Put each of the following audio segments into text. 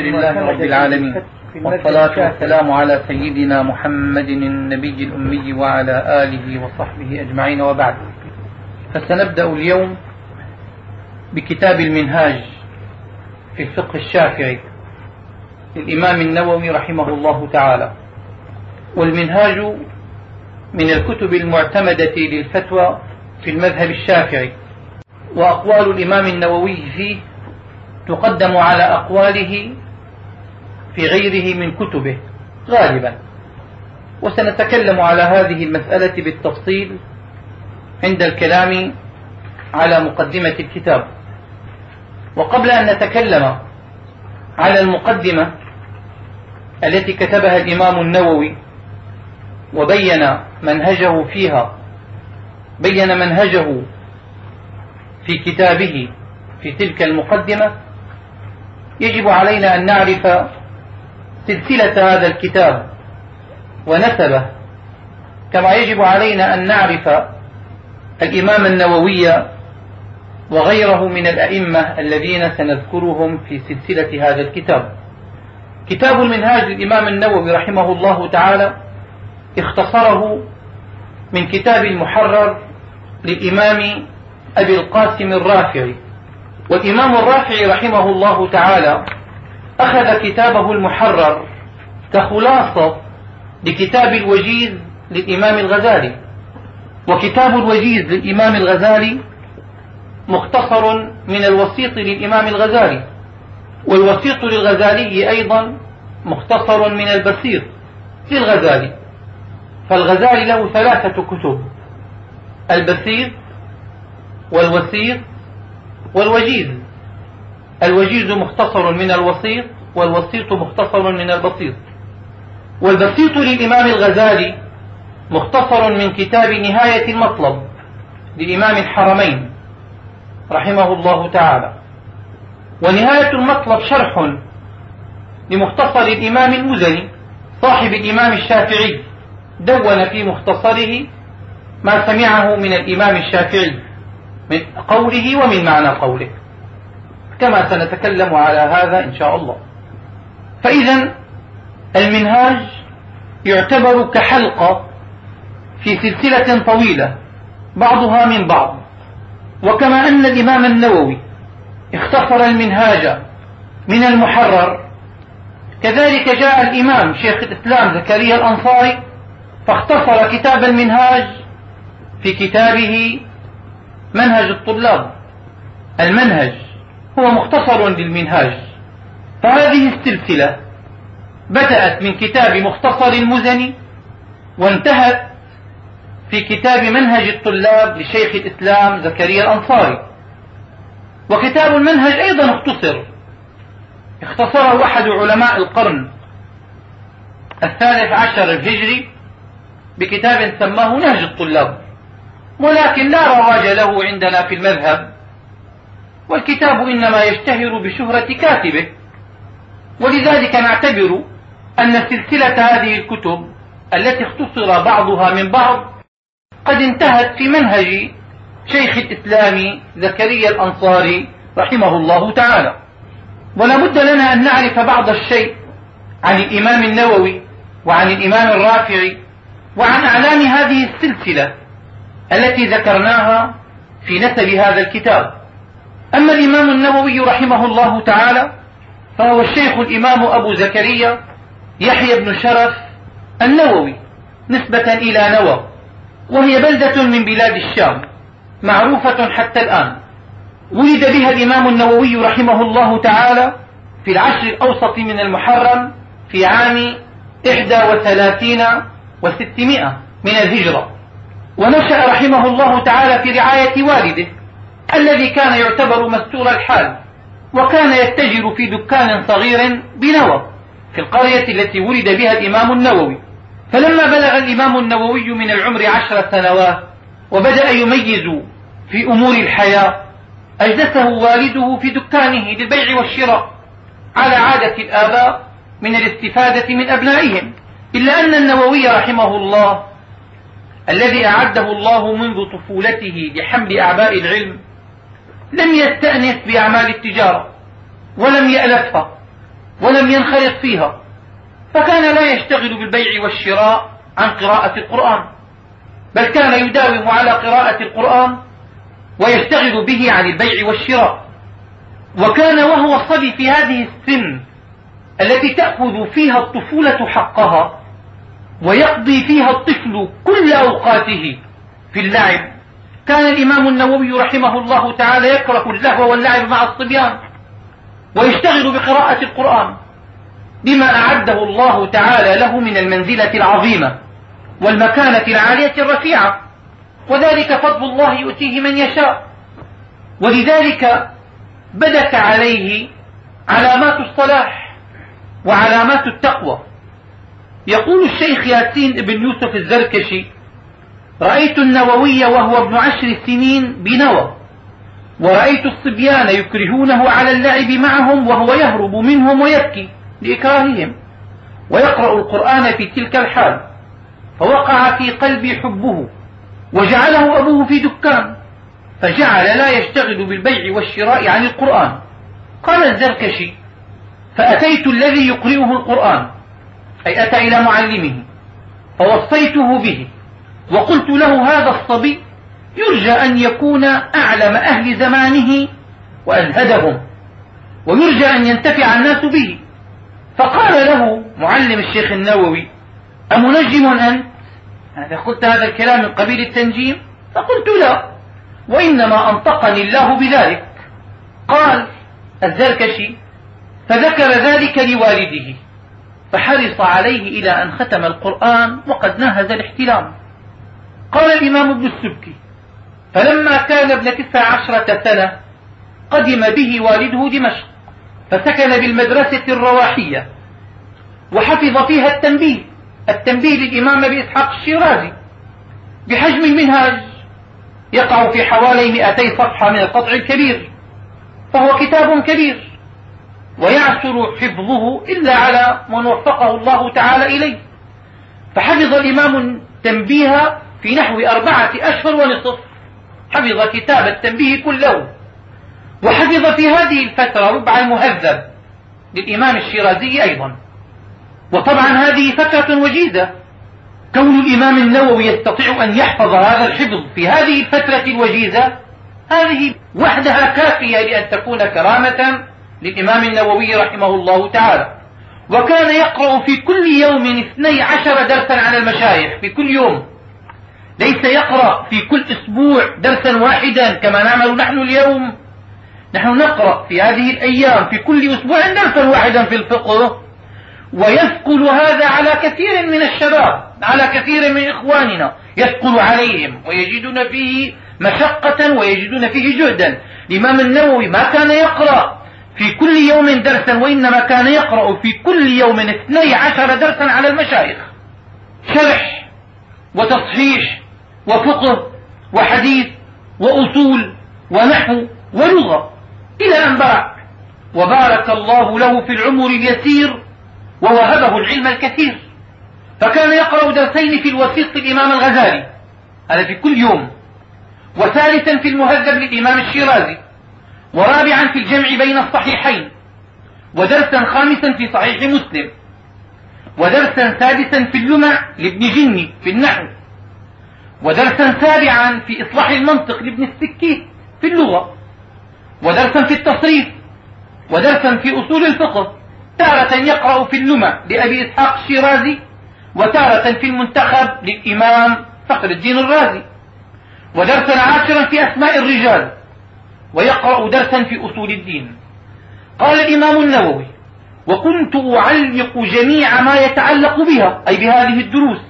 لله رب العالمين. والصلاة والسلام على سيدنا محمد النبي الأمي وعلى آله وصحبه أجمعين وبعد. فسنبدأ اليوم بكتاب المنهاج في الفقه الشافعي للإمام النووي رحمه الله تعالى. والمنهاج من الكتب المعتمدة للفتوى في المذهب الشافعي. وأقوال الإمام النووي فيه تقدم على أقواله في غيره من كتبه غالبا. وسنتكلم على هذه المسألة بالتفصيل عند الكلام على مقدمة الكتاب. وقبل أن نتكلم على المقدمة التي كتبها الإمام النووي وبين منهجه فيها بين منهجه في كتابه في تلك المقدمة يجب علينا أن نعرف سلسلة هذا الكتاب ونسبه كما يجب علينا أن نعرف الإمام النووي وغيره من الأئمة الذين سنذكرهم في سلسلة هذا الكتاب. كتاب المنهاج للإمام النووي رحمه الله تعالى اختصره من كتاب المحرر للإمام أبي القاسم الرافعي. والإمام الرافعي رحمه الله تعالى أخذ كتابه المحرر كخلاصة لكتاب الوجيز للإمام الغزالي. وكتاب الوجيز للإمام الغزالي مختصر من الوسيط للإمام الغزالي. والوسيط للغزالي أيضا مختصر من البسيط للغزالي. فالغزالي له ثلاثة كتب البسيط والوسيط والوجيز. الوجيز مختصر من الوسيط والوسيط مختصر من البسيط. والبسيط للإمام الغزالي مختصر من كتاب نهاية المطلب لإمام الحرمين رحمه الله تعالى. ونهاية المطلب شرح لمختصر الإمام المزني صاحب الإمام الشافعي دون في مختصره ما سمعه من الإمام الشافعي من قوله ومن معنى قوله. كما سنتكلم على هذا إن شاء الله. فإذا المنهاج يعتبر كحلقة في سلسلة طويلة بعضها من بعض. وكما أن الإمام النووي اختصر المنهاج من المحرر كذلك جاء الإمام شيخ الإسلام زكريا الأنصاري فاختصر كتاب المنهاج في كتابه منهج الطلاب. المنهج هو مختصر للمنهاج فهذه السلسلة بدأت من كتاب مختصر المزني وانتهت في كتاب منهج الطلاب لشيخ الإسلام زكريا الأنصاري. وكتاب المنهج أيضا اختصر. اختصره أحد علماء القرن الثالث عشر الهجري بكتاب سماه نهج الطلاب. ولكن لا رواج له عندنا في المذهب. والكتاب إنما يشتهر بشهرة كاتبه. ولذلك نعتبر أن سلسلة هذه الكتب التي اختصر بعضها من بعض قد انتهت في منهج شيخ الإسلام زكريا الأنصاري رحمه الله تعالى. ولا بد لنا أن نعرف بعض الشيء عن الإمام النووي وعن الإمام الرافعي وعن أعلام هذه السلسلة التي ذكرناها في نسب هذا الكتاب. أما الإمام النووي رحمه الله تعالى فهو الشيخ الإمام أبو زكريا يحيى بن شرف النووي نسبة إلى نوى وهي بلدة من بلاد الشام معروفة حتى الآن. ولد بها الإمام النووي رحمه الله تعالى في العشر الأوسط من المحرم في عام إحدى وثلاثين وستمائة من الهجرة. ونشأ رحمه الله تعالى في رعاية والده. الذي كان يعتبر مستور الحال وكان يتجر في دكان صغير بنوى في القرية التي ولد بها الإمام النووي. فلما بلغ الإمام النووي من العمر عشر سنوات وبدأ يميز في أمور الحياة أجلسه والده في دكانه للبيع والشراء على عادة الآباء من الاستفادة من أبنائهم. إلا أن النووي رحمه الله الذي أعده الله منذ طفولته لحمل أعباء العلم لم يستأنس بأعمال التجارة ولم يألفها ولم ينخرط فيها. فكان لا يشتغل بالبيع والشراء عن قراءة القرآن بل كان يداوم على قراءة القرآن ويشتغل به عن البيع والشراء. وكان وهو صبي في هذه السن التي تأخذ فيها الطفولة حقها ويقضي فيها الطفل كل أوقاته في اللعب كان الإمام النووي رحمه الله تعالى يكره اللهو واللعب مع الصبيان ويشتغل بقراءة القرآن بما أعده الله تعالى له من المنزلة العظيمة والمكانة العالية الرفيعة. وذلك فضل الله يؤتيه من يشاء. ولذلك بدت عليه علامات الصلاح وعلامات التقوى. يقول الشيخ ياسين بن يوسف الزركشي رأيت النووي وهو ابن عشر سنين بنوى ورأيت الصبيان يكرهونه على اللعب معهم وهو يهرب منهم ويبكي لإكراههم ويقرأ القرآن في تلك الحال فوقع في قلبي حبه وجعله أبوه في دكان فجعل لا يشتغل بالبيع والشراء عن القرآن. قال الزركشي فأتيت الذي يقرئه القرآن أي أتى إلى معلمه فوصيته به وقلت له هذا الصبي يرجى أن يكون أعلم أهل زمانه وأزهدهم ويرجى أن ينتفع الناس به. فقال له معلم الشيخ النووي أمنجم أنت هذا قلت هذا الكلام من قبيل التنجيم؟ فقلت لا وإنما أنطقني الله بذلك. قال الزركشي فذكر ذلك لوالده فحرص عليه إلى أن ختم القرآن وقد ناهز الاحتلام. قال الإمام ابن السبكي فلما كان ابن تسع عشرة سنة قدم به والده دمشق فسكن بالمدرسة الرواحية وحفظ فيها التنبيه التنبيه للإمام أبي إسحاق الشيرازي بحجم المنهاج يقع في حوالي 200 صفحة من القطع الكبير فهو كتاب كبير ويعسر حفظه إلا على من وفقه الله تعالى إليه. فحفظ الإمام التنبيه في نحو أربعة أشهر ونصف. حفظ كتاب التنبيه كله وحفظ في هذه الفترة ربع المهذب للإمام الشيرازي أيضا. وطبعا هذه فترة وجيزة. كون الإمام النووي يستطيع أن يحفظ هذا الحفظ في هذه الفترة الوجيزة هذه وحدها كافية لأن تكون كرامة للإمام النووي رحمه الله تعالى. وكان يقرأ في كل يوم اثني عشر درسا على المشايخ في كل يوم. ليس يقرأ في كل أسبوع درسا واحدا كما نعمل نحن اليوم. نحن نقرأ في هذه الأيام في كل أسبوع درسا واحدا في الفقه. ويثقل هذا على كثير من الشباب على كثير من إخواننا. يثقل عليهم ويجدون فيه مشقة ويجدون فيه جهدا. الإمام النووي ما كان يقرأ في كل يوم درسا وإنما كان يقرأ في كل يوم اثني عشر درسا على المشايخ. شرح وتصحيح وفقه وحديث وأصول ونحو ولغة. إلى أن برع وبارك الله له في العمر اليسير ووهبه العلم الكثير. فكان يقرأ درسين في الوسيط للإمام الغزالي هذا في كل يوم. وثالثا في المهذب للإمام الشيرازي. ورابعا في الجمع بين الصحيحين. ودرسا خامسا في صحيح مسلم. ودرسا سادسا في اللمع لابن جني في النحو. ودرسا سابعا في إصلاح المنطق لابن السكي في اللغة ودرسا في التصريف ودرسا في أصول الفقه تارة يقرأ في اللمع لأبي إسحاق الشيرازي وتارة في المنتخب للإمام فخر الدين الرازي. ودرسا عاشرا في أسماء الرجال ويقرأ درسا في أصول الدين. قال الإمام النووي وكنت أعلق جميع ما يتعلق بها أي بهذه الدروس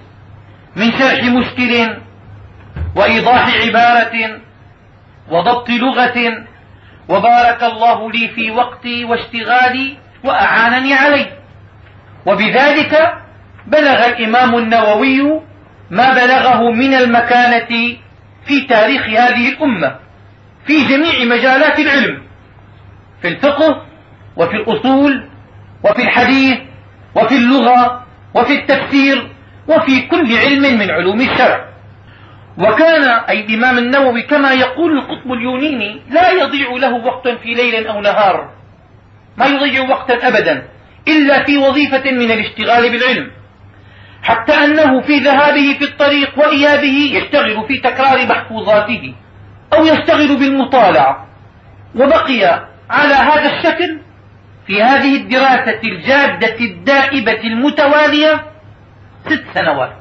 من شرح مشكل وإيضاح عبارة وضبط لغة وبارك الله لي في وقتي واشتغالي وأعانني عليه. وبذلك بلغ الإمام النووي ما بلغه من المكانة في تاريخ هذه الأمة في جميع مجالات العلم في الفقه وفي الأصول وفي الحديث وفي اللغة وفي التفسير وفي كل علم من علوم الشرع. وكان أي الإمام النووي كما يقول القطب اليونيني لا يضيع له وقت في ليل أو نهار. ما يضيع وقتا أبدا إلا في وظيفة من الاشتغال بالعلم. حتى أنه في ذهابه في الطريق وإيابه يشتغل في تكرار محفوظاته أو يشتغل بالمطالعة. وبقي على هذا الشكل في هذه الدراسة الجادة الدائبة المتوالية ست سنوات.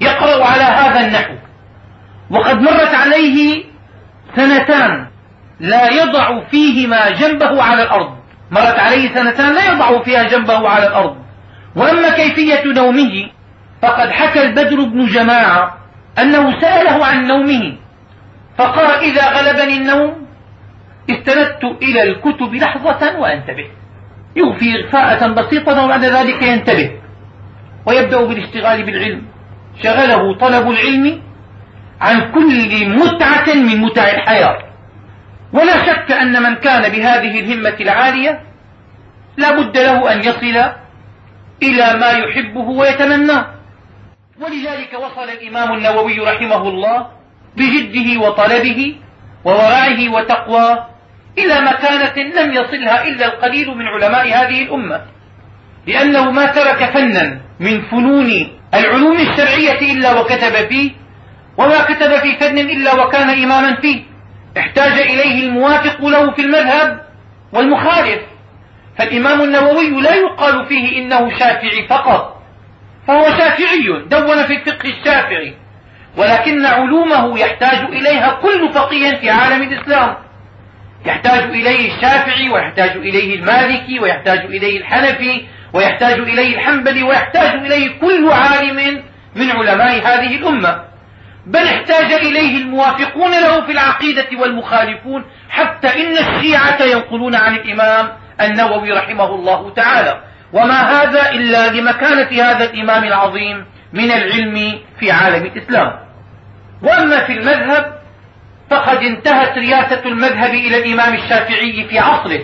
يقرأ على هذا النحو. وقد مرت عليه سنتان لا يضع فيهما جنبه على الأرض. مرت عليه سنتان لا يضع فيها جنبه على الأرض. وأما كيفية نومه فقد حكى البدر بن جماعة أنه سأله عن نومه فقال إذا غلبني النوم استندت إلى الكتب لحظة وأنتبه. يغفي إغفاءة بسيطة وبعد ذلك ينتبه ويبدأ بالاشتغال بالعلم. شغله طلب العلم عن كل متعة من متع الحياة. ولا شك أن من كان بهذه الهمة العالية لا بد له أن يصل إلى ما يحبه ويتمناه. ولذلك وصل الإمام النووي رحمه الله بجده وطلبه وورعه وتقواه إلى مكانة لم يصلها إلا القليل من علماء هذه الأمة. لأنه ما ترك فنا من فنون العلوم الشرعية إلا وكتب فيه وما كتب في فن إلا وكان إماما فيه. احتاج إليه الموافق له في المذهب والمخالف. فالإمام النووي لا يقال فيه إنه شافعي فقط. فهو شافعي دون في الفقه الشافعي. ولكن علومه يحتاج إليها كل فقيه في عالم الإسلام. يحتاج إليه الشافعي ويحتاج إليه المالكي ويحتاج إليه الحنفي ويحتاج إليه الحنبلي ويحتاج إليه كل عالم من علماء هذه الأمة. بل احتاج إليه الموافقون له في العقيدة والمخالفون حتى إن الشيعة ينقلون عن الإمام النووي رحمه الله تعالى. وما هذا إلا لمكانة هذا الإمام العظيم من العلم في عالم الإسلام. وأما في المذهب فقد انتهت رياسة المذهب إلى الإمام الشافعي في عصره.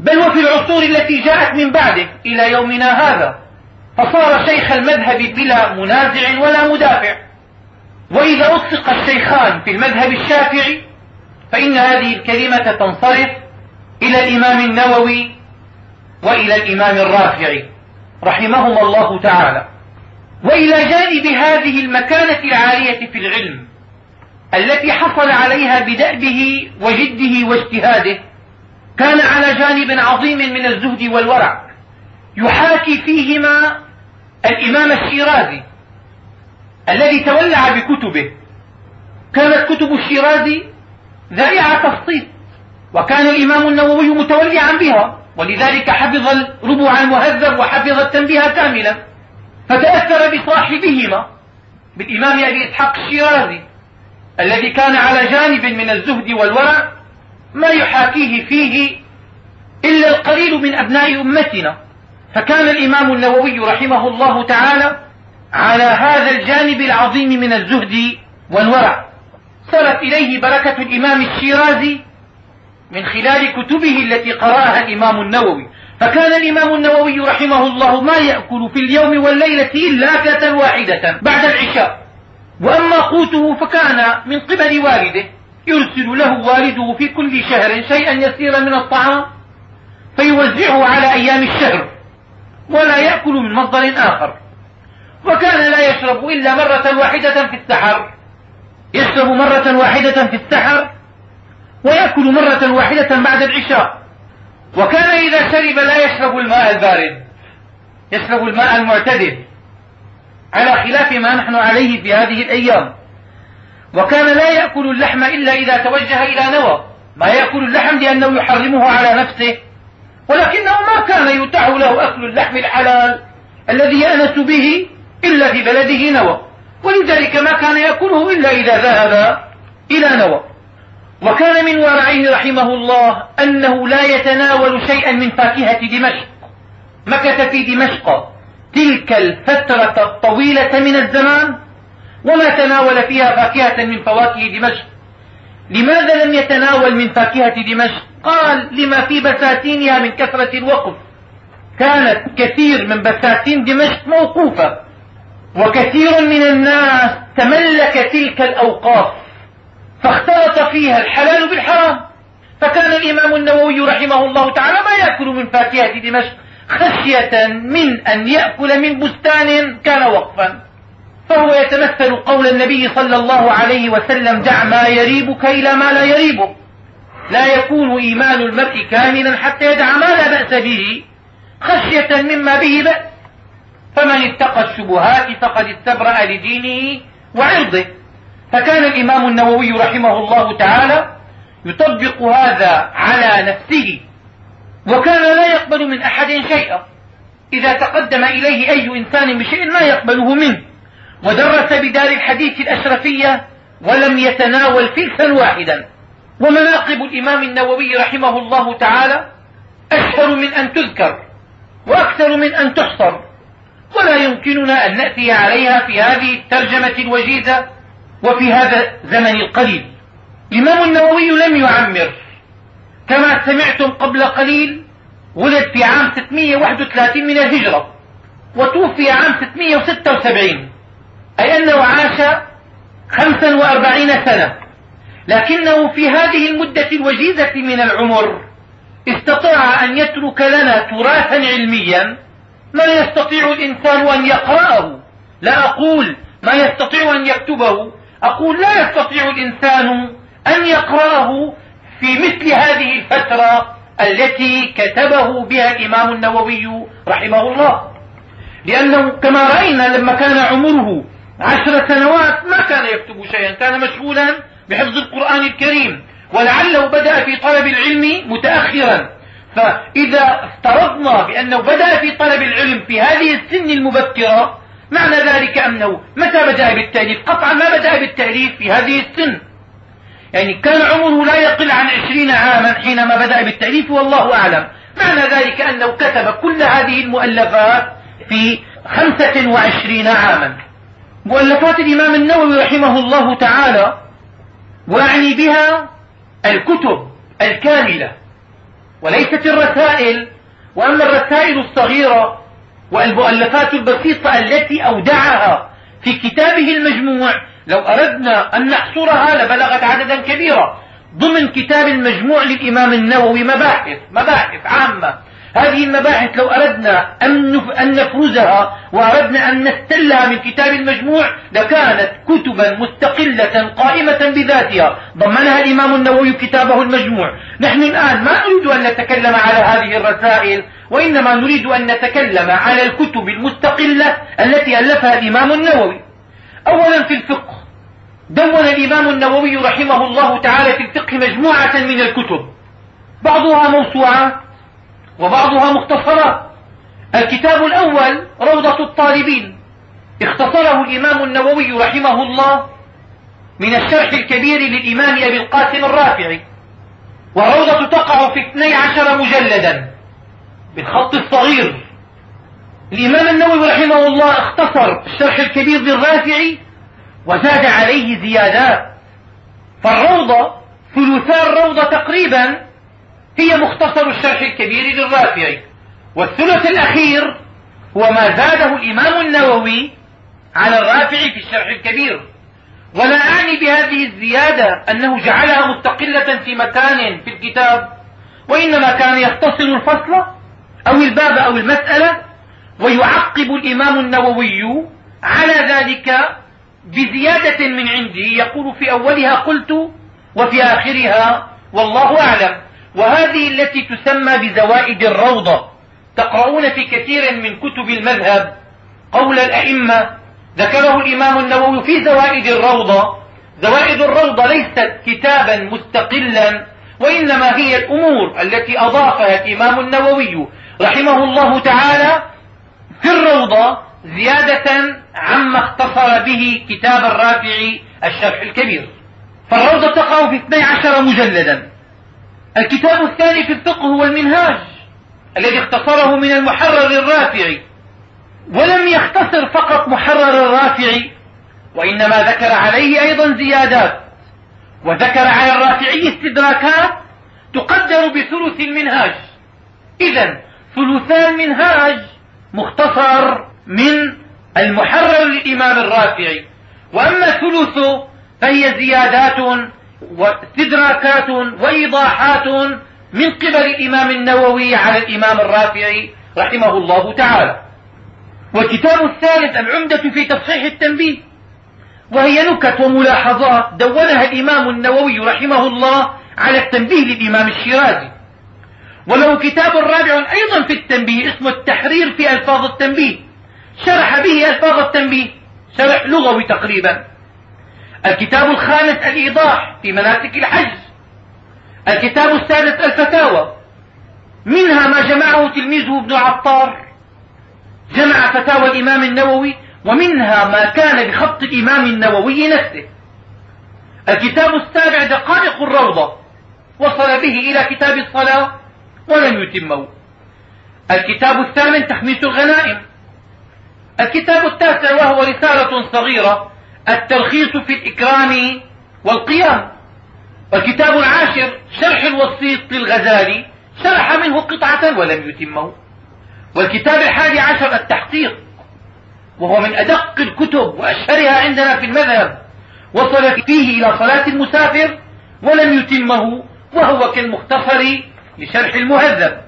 بل وفي العصور التي جاءت من بعده إلى يومنا هذا. فصار شيخ المذهب بلا منازع ولا مدافع. وإذا أطلق الشيخان في المذهب الشافعي فإن هذه الكلمة تنصرف إلى الإمام النووي وإلى الإمام الرافعي رحمهما الله تعالى. وإلى جانب هذه المكانة العالية في العلم التي حصل عليها بدأبه وجده واجتهاده كان على جانب عظيم من الزهد والورع يحاكي فيهما الإمام الشيرازي الذي تولع بكتبه. كانت كتب الشيرازي ذريعة تفصيل وكان الإمام النووي متولعا بها ولذلك حفظ الربع المهذب وحفظ التنبيه كاملا. فتأثر بصاحبهما بالإمام أبي إسحاق الشيرازي الذي كان على جانب من الزهد والورع ما يحاكيه فيه إلا القليل من أبناء أمتنا. فكان الإمام النووي رحمه الله تعالى على هذا الجانب العظيم من الزهد والورع. صلت إليه بركة الإمام الشيرازي من خلال كتبه التي قرأها الإمام النووي. فكان الإمام النووي رحمه الله ما يأكل في اليوم والليلة إلا أكلة واحدة بعد العشاء. وأما قوته فكان من قبل والده. يرسل له والده في كل شهر شيئا يسيرا من الطعام فيوزعه على أيام الشهر. ولا يأكل من مصدر آخر. وكان لا يشرب إلا مرة واحدة في السحر. يشرب مرة واحدة في السحر ويأكل مرة واحدة بعد العشاء. وكان إذا شرب لا يشرب الماء البارد يشرب الماء المعتدل. على خلاف ما نحن عليه في هذه الأيام. وكان لا يأكل اللحم إلا إذا توجه إلى نوى. ما يأكل اللحم لأنه يحرمه على نفسه. ولكنه ما كان يتاح له أكل اللحم الحلال الذي يأنس به إلا في بلده نوى. ولذلك ما كان يأكله إلا إذا ذهب إلى نوى. وكان من ورعه رحمه الله أنه لا يتناول شيئا من فاكهة دمشق. مكث في دمشق تلك الفترة الطويلة من الزمان وما تناول فيها فاكهة من فواكه دمشق. لماذا لم يتناول من فاكهة دمشق؟ قال لما في بساتينها من كثرة الوقف. كانت كثير من بساتين دمشق موقوفة. وكثير من الناس تملك تلك الأوقاف فاختلط فيها الحلال بالحرام. فكان الإمام النووي رحمه الله تعالى ما يأكل من فاكهة دمشق خشية من أن يأكل من بستان كان وقفا. فهو يتمثل قول النبي صلى الله عليه وسلم دع ما يريبك إلى ما لا يريبك. لا يكون إيمان المرء كاملا حتى يدع ما لا بأس به خشية مما به بأس. فمن اتقى الشبهات فقد استبرأ لدينه وعرضه. فكان الإمام النووي رحمه الله تعالى يطبق هذا على نفسه وكان لا يقبل من أحد شيئا. إذا تقدم إليه أي إنسان بشيء لا يقبله منه ودرس بدار الحديث الأشرفية ولم يتناول فلسا واحدا. ومناقب الإمام النووي رحمه الله تعالى أشهر من أن تذكر وأكثر من أن تحصر. ولا يمكننا أن نأتي عليها في هذه الترجمة الوجيزة وفي هذا الزمن القليل. الإمام النووي لم يعمر. كما سمعتم قبل قليل ولد في عام 631 من الهجرة وتوفي عام 676 أي أنه عاش 45 سنة. لكنه في هذه المدة الوجيزة من العمر استطاع أن يترك لنا تراثا علميا ما يستطيع الإنسان أن يقرأه. لا أقول ما يستطيع أن يكتبه. أقول لا يستطيع الإنسان أن يقرأه في مثل هذه الفترة التي كتبه بها الإمام النووي رحمه الله. لأنه كما رأينا لما كان عمره عشر سنوات ما كان يكتب شيئا. كان مشغولا بحفظ القرآن الكريم. ولعله بدأ في طلب العلم متأخرا. فإذا افترضنا بأنه بدأ في طلب العلم في هذه السن المبكرة معنى ذلك أنه متى بدأ بالتأليف؟ قطعا ما بدأ بالتأليف في هذه السن. يعني كان عمره لا يقل عن عشرين عاما حينما بدأ بالتأليف والله أعلم. معنى ذلك أنه كتب كل هذه المؤلفات في خمسة وعشرين عاما. مؤلفات الإمام النووي رحمه الله تعالى وأعني بها الكتب الكاملة. وليست الرسائل وأما الرسائل الصغيرة والمؤلفات البسيطة التي أودعها في كتابه المجموع لو أردنا أن نحصرها لبلغت عددا كبيرا ضمن كتاب المجموع للإمام النووي مباحث مباحث عامة. هذه المباحث لو أردنا أن نفرزها وأردنا أن نستلها من كتاب المجموع لكانت كتبا مستقلة قائمة بذاتها. ضمنها الإمام النووي كتابه المجموع. نحن الآن ما نريد أن نتكلم على هذه الرسائل وإنما نريد أن نتكلم على الكتب المستقلة التي ألفها الإمام النووي. أولا في الفقه. دون الإمام النووي رحمه الله تعالى في الفقه مجموعة من الكتب. بعضها موسوعات وبعضها مختصرات. الكتاب الأول روضة الطالبين. اختصره الإمام النووي رحمه الله من الشرح الكبير للإمام أبي القاسم الرافعي. والروضة تقع في اثني عشر مجلدا بالخط الصغير. الإمام النووي رحمه الله اختصر الشرح الكبير للرافعي وزاد عليه زيادات. فالروضة ثلثان الروضة تقريبا هي مختصر الشرح الكبير للرافعي. والثلث الأخير هو ما زاده الإمام النووي على الرافع في الشرح الكبير. ولا أعني بهذه الزيادة أنه جعلها مستقلة في مكان في الكتاب وإنما كان يختصر الفصل أو الباب أو المسألة ويعقب الإمام النووي على ذلك بزيادة من عنده. يقول في أولها قلت وفي آخرها والله أعلم. وهذه التي تسمى بزوائد الروضة. تقرؤون في كثير من كتب المذهب قول الأئمة ذكره الإمام النووي في زوائد الروضة. زوائد الروضة ليست كتابا مستقلا وإنما هي الأمور التي أضافها الإمام النووي رحمه الله تعالى في الروضة زيادة عما اختصر به كتاب الرافعي الشرح الكبير. فالروضة تقع في 12 مجلدا. الكتاب الثاني في الفقه هو المنهاج الذي اختصره من المحرر الرافعي. ولم يختصر فقط محرر الرافعي وإنما ذكر عليه أيضا زيادات. وذكر على الرافعي استدراكات تقدر بثلث المنهاج. إذا ثلثان المنهاج مختصر من المحرر للإمام الرافعي. وأما ثلثه فهي زيادات واستدراكات وإيضاحات من قبل الإمام النووي على الإمام الرافعي رحمه الله تعالى. والكتاب الثالث العمدة في تصحيح التنبيه وهي نكت وملاحظات دونها الإمام النووي رحمه الله على التنبيه للإمام الشيرازي. وله كتاب رابع أيضا في التنبيه اسمه التحرير في ألفاظ التنبيه. شرح به ألفاظ التنبيه شرح لغوي تقريبا. الكتاب الخامس الإيضاح في مناسك الحج. الكتاب السادس الفتاوى. منها ما جمعه تلميذه ابن عطار. جمع فتاوى الإمام النووي ومنها ما كان بخط الإمام النووي نفسه. الكتاب السابع دقائق الروضة. وصل به إلى كتاب الصلاة ولم يتمه. الكتاب الثامن تخميس الغنائم. الكتاب التاسع وهو رسالة صغيرة التلخيص في الإكرام والقيام. والكتاب العاشر شرح الوسيط للغزالي شرح منه قطعة ولم يتمه. والكتاب الحادي عشر التحقيق وهو من أدق الكتب وأشهرها عندنا في المذهب. وصل فيه إلى صلاة المسافر ولم يتمه وهو كالمختصر لشرح المهذب.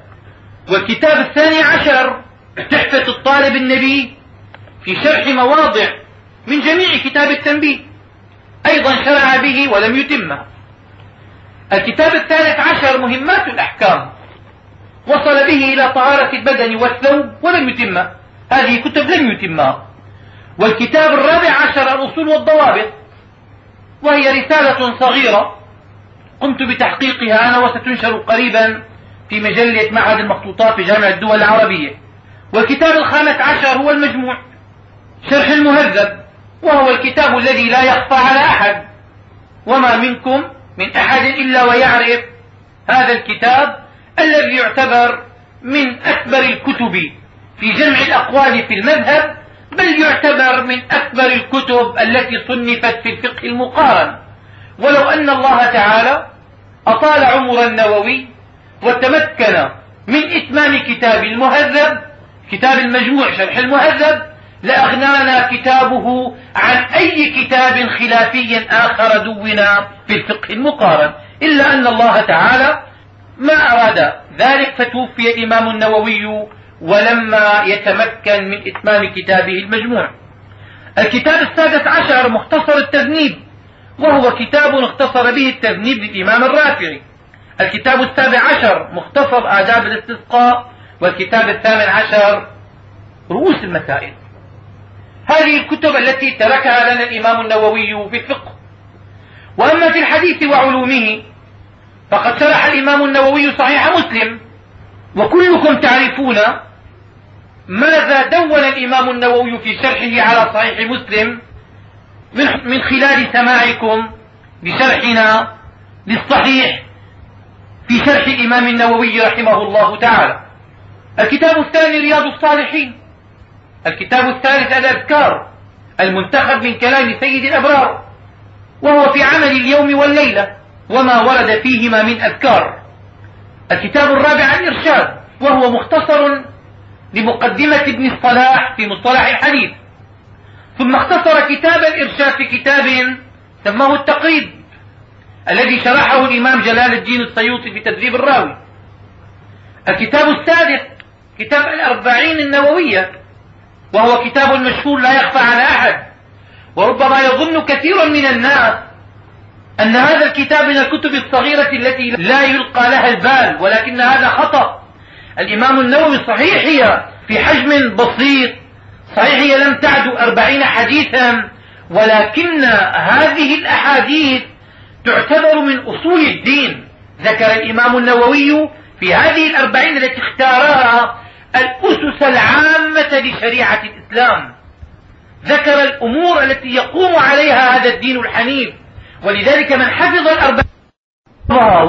والكتاب الثاني عشر تحفة الطالب النبي في شرح مواضع من جميع كتاب التنبيه. أيضا شرع به ولم يتمه. الكتاب الثالث عشر مهمات الأحكام. وصل به إلى طهارة البدن والثوب ولم يتمه هذه كتب لم يتمها والكتاب الرابع عشر الأصول والضوابط. وهي رسالة صغيرة. قمت بتحقيقها أنا وستنشر قريبا في مجلة معهد المخطوطات في جامعة الدول العربية. والكتاب الخامس عشر هو المجموع. شرح المهذب. وهو الكتاب الذي لا يخفى على أحد. وما منكم من أحد إلا ويعرف هذا الكتاب الذي يعتبر من أكبر الكتب في جمع الأقوال في المذهب بل يعتبر من أكبر الكتب التي صنفت في الفقه المقارن. ولو أن الله تعالى أطال عمر النووي وتمكن من إتمام كتاب المهذب كتاب المجموع شرح المهذب لأغنانا كتابه عن أي كتاب خلافي آخر دون في الفقه المقارن. إلا أن الله تعالى ما أراد ذلك فتوفي الإمام النووي ولما يتمكن من إتمام كتابه المجموع. الكتاب السادس عشر مختصر التذنيب وهو كتاب اختصر به التذنيب للإمام الرافعي. الكتاب السابع عشر مختصر آداب الاستسقاء والكتاب الثامن عشر رؤوس المسائل. هذه الكتب التي تركها لنا الإمام النووي في الفقه. وأما في الحديث وعلومه فقد شرح الإمام النووي صحيح مسلم وكلكم تعرفون ماذا دون الإمام النووي في شرحه على صحيح مسلم من خلال سماعكم لشرحنا للصحيح في شرح الإمام النووي رحمه الله تعالى. الكتاب الثاني رياض الصالحين. الكتاب الثالث الأذكار المنتخب من كلام سيد الأبرار وهو في عمل اليوم والليلة وما ورد فيهما من أذكار. الكتاب الرابع الإرشاد وهو مختصر لمقدمة ابن الصلاح في مصطلح الحديث. ثم اختصر كتاب الإرشاد في كتاب سماه التقريب الذي شرحه الإمام جلال الدين السيوطي في تدريب الراوي. الكتاب السادس كتاب الأربعين النووية وهو كتاب مشهور لا يخفى على أحد. وربما يظن كثير من الناس أن هذا الكتاب من الكتب الصغيرة التي لا يلقى لها البال ولكن هذا خطأ. الإمام النووي صحيح هي في حجم بسيط. صحيح هي لم تعد أربعين حديثا ولكن هذه الأحاديث تعتبر من أصول الدين. ذكر الإمام النووي في هذه الأربعين التي اختارها الأسس العامة لشريعة الإسلام. ذكر الأمور التي يقوم عليها هذا الدين الحنيف. ولذلك من حفظ الأربعين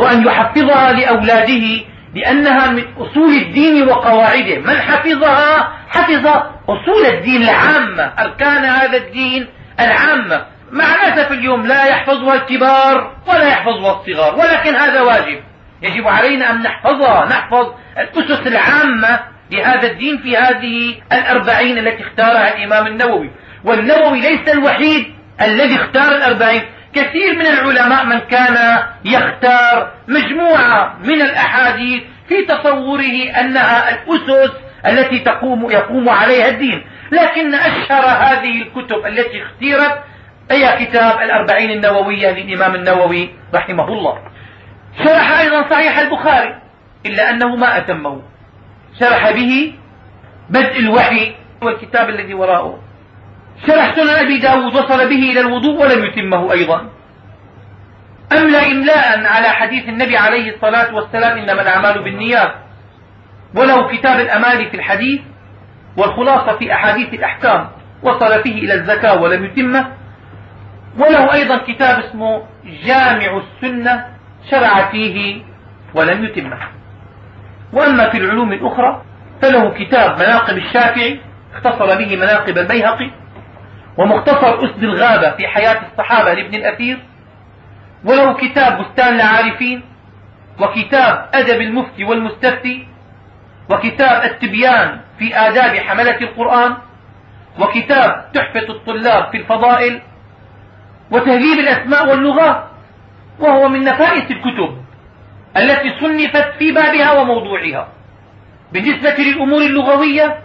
وأن يحفظها لأولاده لأنها من أصول الدين وقواعده. من حفظها حفظ أصول الدين العامة أركان هذا الدين العامة. مع الأسف اليوم لا يحفظها الكبار ولا يحفظها الصغار ولكن هذا واجب. يجب علينا أن نحفظها نحفظ الأسس العامة لهذا الدين في هذه الأربعين التي اختارها الإمام النووي. والنووي ليس الوحيد الذي اختار الأربعين. كثير من العلماء من كان يختار مجموعة من الأحاديث في تصوره أنها الأسس التي تقوم يقوم عليها الدين. لكن أشهر هذه الكتب التي اختيرت هي كتاب الأربعين النووية للإمام النووي رحمه الله. شرح أيضا صحيح البخاري إلا أنه ما أتمه. شرح به بدء الوحي والكتاب الذي وراءه. شرح سنن أبي داود وصل به إلى الوضوء ولم يتمه أيضا. أملى إملاء على حديث النبي عليه الصلاة والسلام إنما الأعمال بالنيات؟ وله كتاب الأمال في الحديث والخلاصة في أحاديث الأحكام وصل فيه إلى الزكاة ولم يتمه وله أيضا كتاب اسمه جامع السنة شرع فيه ولم يتمه. وأما في العلوم الأخرى فله كتاب مناقب الشافعي اختصر به مناقب البيهقي ومختصر أسد الغابة في حياة الصحابة لابن الأثير وله كتاب بستان العارفين وكتاب أدب المفتي والمستفتي وكتاب التبيان في آداب حملة القرآن وكتاب تحفة الطلاب في الفضائل وتهذيب الأسماء واللغات وهو من نفائس الكتب. التي صنفت في بابها وموضوعها. بالنسبة للأمور اللغوية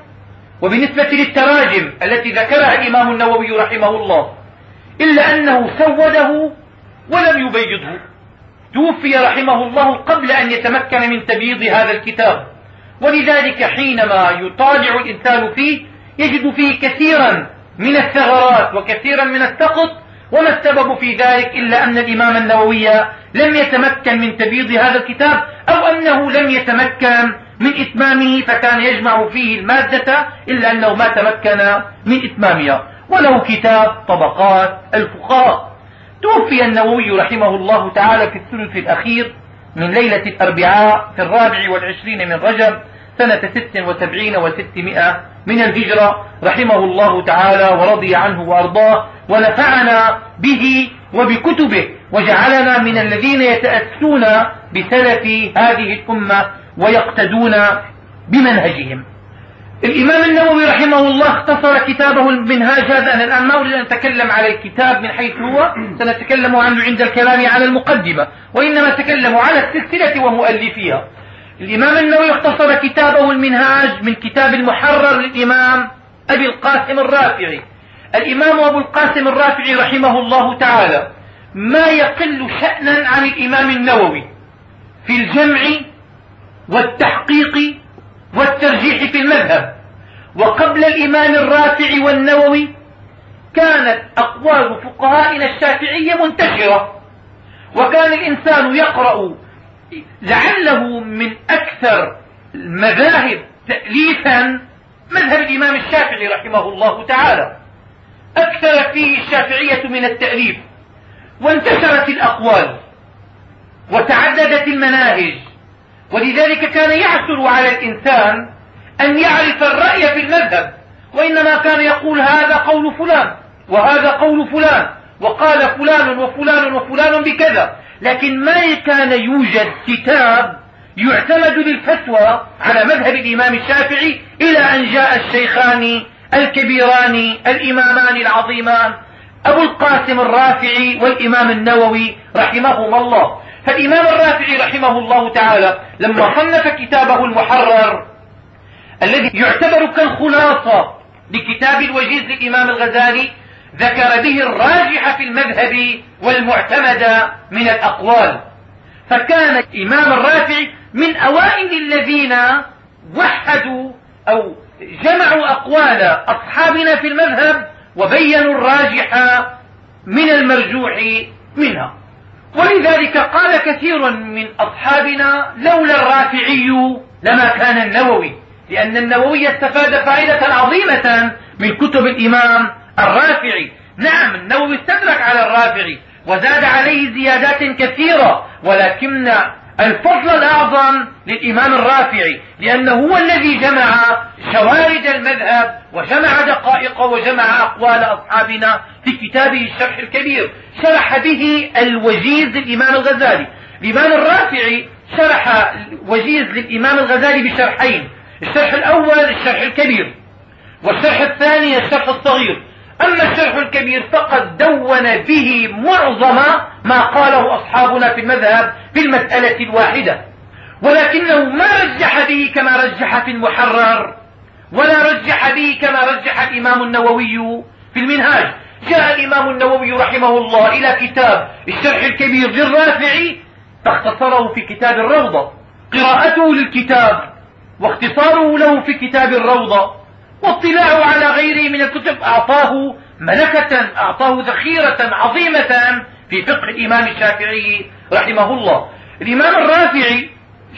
وبالنسبة للتراجم التي ذكرها الإمام النووي رحمه الله إلا أنه سوده ولم يبيضه توفي رحمه الله قبل أن يتمكن من تبييض هذا الكتاب. ولذلك حينما يطالع الإنسان فيه يجد فيه كثيرا من الثغرات وكثيرا من السقط وما السبب في ذلك إلا أن الإمام النووي لم يتمكن من تبييض هذا الكتاب أو أنه لم يتمكن من إتمامه فكان يجمع فيه المادة إلا أنه ما تمكن من إتمامها. وله كتاب طبقات الفقهاء. توفي النووي رحمه الله تعالى في الثلث الأخير من ليلة الأربعاء في الرابع والعشرين من رجب سنة ست وسبعين وستمائة من الهجرة. رحمه الله تعالى ورضي عنه وأرضاه ونفعنا به وبكتبه. وجعلنا من الذين يتأسون بسلف هذه الأمة ويقتدون بمنهجهم. الإمام النووي رحمه الله اختصر كتابه المنهاج هذا. أنا الآن ما أريد أن أتكلم على الكتاب من حيث هو. سنتكلم عنه عند الكلام على المقدمة. وإنما أتكلم على السلسلة ومؤلفيها الإمام النووي اختصر كتابه المنهاج من كتاب المحرر للإمام أبي القاسم الرافعي. الإمام أبو القاسم الرافعي رحمه الله تعالى. ما يقل شأنا عن الإمام النووي في الجمع والتحقيق والترجيح في المذهب. وقبل الإمام الرافع والنووي كانت أقوال فقهائنا الشافعية منتشرة. وكان الإنسان يقرأ لعله من أكثر المذاهب تأليفا مذهب الإمام الشافعي رحمه الله تعالى. أكثر فيه الشافعية من التأليف. وانتشرت الأقوال وتعددت المناهج. ولذلك كان يعثر على الإنسان أن يعرف الرأي في المذهب وإنما كان يقول هذا قول فلان وهذا قول فلان وقال فلان وفلان وفلان بكذا. لكن ما كان يوجد كتاب يعتمد للفتوى على مذهب الإمام الشافعي إلى أن جاء الشيخان الكبيران الإمامان العظيمان. أبو القاسم الرافعي والإمام النووي رحمهما الله. فالإمام الرافعي رحمه الله تعالى لما صنف كتابه المحرر الذي يعتبر كالخلاصة لكتاب الوجيز للإمام الغزالي ذكر به الراجح في المذهب والمعتمد من الأقوال. فكان الإمام الرافعي من أوائل الذين وحدوا أو جمعوا أقوال أصحابنا في المذهب وبينوا الراجح من المرجوح منها. ولذلك قال كثير من أصحابنا لولا الرافعي لما كان النووي لأن النووي استفاد فائدة عظيمة من كتب الإمام الرافعي. نعم النووي استدرك على الرافعي وزاد عليه زيادات كثيرة ولكن الفضل الأعظم للإمام الرافعي لأنه هو الذي جمع شوارد المذهب وجمع دقائق وجمع أقوال أصحابنا في كتابه الشرح الكبير. شرح به الوجيز للإمام الغزالي. الإمام الرافعي شرح وجيز للإمام الغزالي بشرحين الشرح الأول الشرح الكبير والشرح الثاني الشرح الصغير. أما الشرح الكبير فقد دون به معظم ما قاله أصحابنا في المذهب في المسألة الواحدة. ولكنه ما رجح به كما رجح في المحرر ولا رجح به كما رجح الإمام النووي في المنهاج. جاء الإمام النووي رحمه الله إلى كتاب الشرح الكبير للرافعي فاختصره في كتاب الروضة. قراءته للكتاب واختصاره له في كتاب الروضة. واطلاعه على غيره من الكتب أعطاه ملكة أعطاه ذخيرة عظيمة في فقه الإمام الشافعي رحمه الله. الإمام الرافعي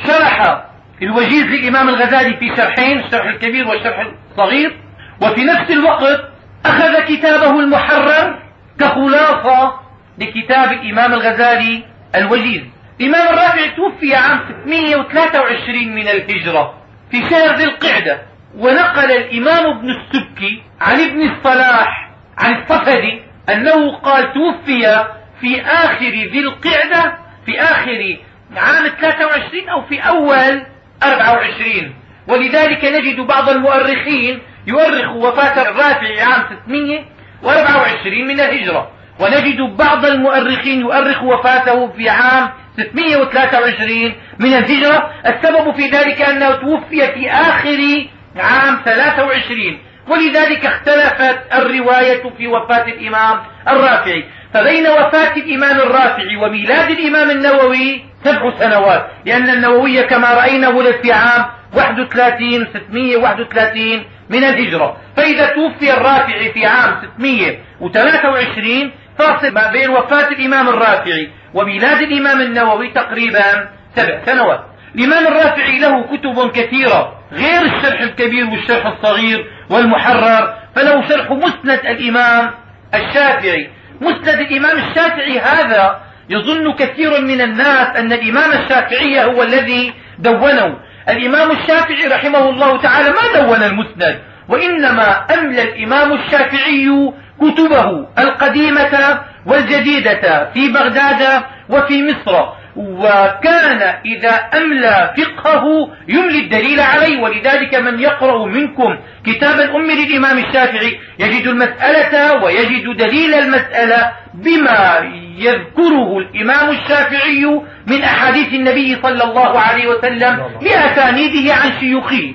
شرح الوجيز للإمام الغزالي في شرحين الشرح الكبير والشرح الصغير. وفي نفس الوقت أخذ كتابه المحرر كخلاصة لكتاب الإمام الغزالي الوجيز. الإمام الرافعي توفي عام 623 من الهجرة في شهر ذي القعدة. ونقل الإمام ابن السبكي عن ابن الصلاح عن الصفدي أنه قال توفي في آخر ذي القعدة في آخر عام 23 أو في أول 24 ولذلك نجد بعض المؤرخين يؤرخ وفاة الرافع عام 624 من الهجرة. ونجد بعض المؤرخين يؤرخ وفاته في عام 623 من الهجرة. السبب في ذلك أنه توفي في آخر عام 23 ولذلك اختلفت الرواية في وفاة الإمام الرافعي. فبين وفاة الإمام الرافعي وميلاد الإمام النووي سبع سنوات. لأن النووي كما رأينا ولد في عام 31 631 من الهجرة. فإذا توفي الرافعي في عام 623 فاصل ما بين وفاة الإمام الرافعي وميلاد الإمام النووي تقريبا سبع سنوات. الإمام الرافعي له كتب كثيرة غير الشرح الكبير والشرح الصغير والمحرر فله شرح مسند الإمام الشافعي. مسند الإمام الشافعي هذا يظن كثير من الناس أن الإمام الشافعي هو الذي دونه. الإمام الشافعي رحمه الله تعالى ما دون المسند وإنما أملى الإمام الشافعي كتبه القديمة والجديدة في بغداد وفي مصر. وكان إذا أملى فقهه يملي الدليل عليه ولذلك من يقرأ منكم كتاب الأم للإمام الشافعي يجد المسألة ويجد دليل المسألة بما يذكره الإمام الشافعي من أحاديث النبي صلى الله عليه وسلم لأسانيده عن شيوخه.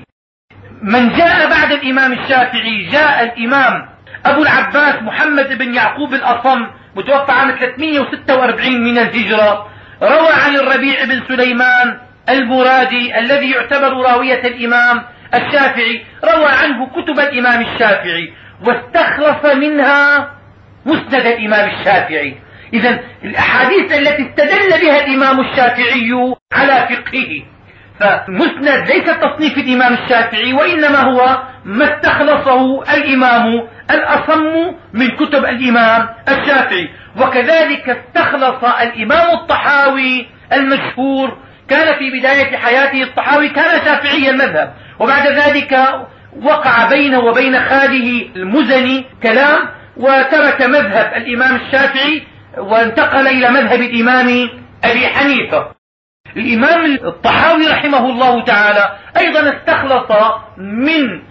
من جاء بعد الإمام الشافعي جاء الإمام أبو العباس محمد بن يعقوب الأصم متوفى عام 346 من الهجرة. روى عن الربيع بن سليمان المرادي الذي يعتبر راوية الإمام الشافعي روى عنه كتب الإمام الشافعي واستخلص منها مسند الإمام الشافعي. إذا الأحاديث التي استدل بها الإمام الشافعي على فقهه فمسند ليس تصنيف الإمام الشافعي وإنما هو ما استخلصه الإمام الأصم من كتب الإمام الشافعي. وكذلك استخلص الإمام الطحاوي المشهور. كان في بداية حياته الطحاوي كان شافعي المذهب. وبعد ذلك وقع بينه وبين خاله المزني كلام وترك مذهب الإمام الشافعي وانتقل إلى مذهب الإمام أبي حنيفة. الإمام الطحاوي رحمه الله تعالى أيضا استخلص من